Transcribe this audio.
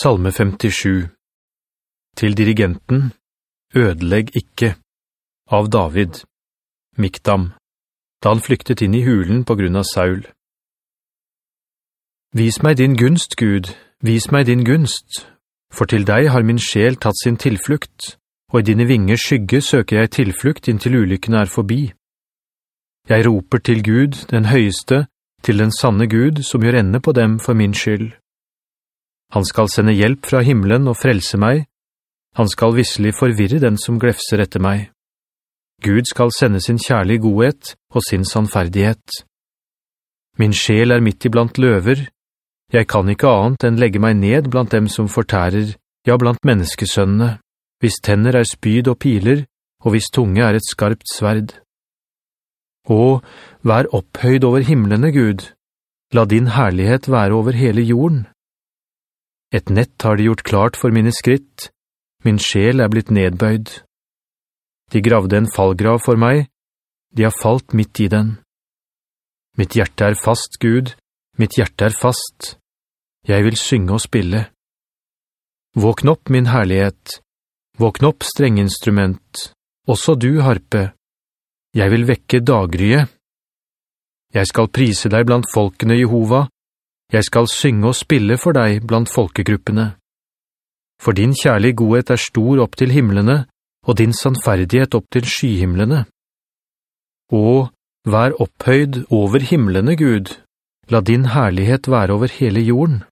Salme 57 Til dirigenten Ødelegg ikke. Av David. Mikdam. Da han flyktet inn i hulen på grunn av Saul. Vis meg din gunst, Gud, vis meg din gunst, for til deg har min sjel tatt sin tilflukt, og i dine vinger skygge søker jeg tilflukt inntil ulykken er forbi. Jeg roper til Gud, den høyeste, til den sanne Gud, som gjør ende på dem for min skyld. Han skal sende hjelp fra himmelen og frelse meg. Han skal visselig forvirre den som glefser etter meg. Gud skal sende sin kjærlige godhet og sin sannferdighet. Min sjel er midt iblant løver. Jeg kan ikke annet enn legge meg ned blant dem som fortærer, ja, blant menneskesønnene, hvis tenner er spyd og piler, og hvis tunge er et skarpt sverd. Å, vær opphøyd over himmelene, Gud. La din herlighet være over hele jorden. Et nett har de gjort klart for mine skritt. Min sjel er blitt nedbøyd. De gravde en fallgrav for meg. De har falt midt i den. Mitt hjerte er fast, Gud. Mitt hjerte er fast. Jeg vil synge og spille. Våkn opp, min herlighet. Våkn opp, strenginstrument. Også du, harpe. Jeg vil vekke dagrye. Jeg skal prise deg blant folkene, Jehova, jeg skal synge og spille for deg blant folkegruppene. For din kjærlige godhet er stor opp til himmelene, og din sannferdighet opp til skyhimmelene. Og vær opphøyd over himmelene, Gud. La din herlighet være over hele jorden.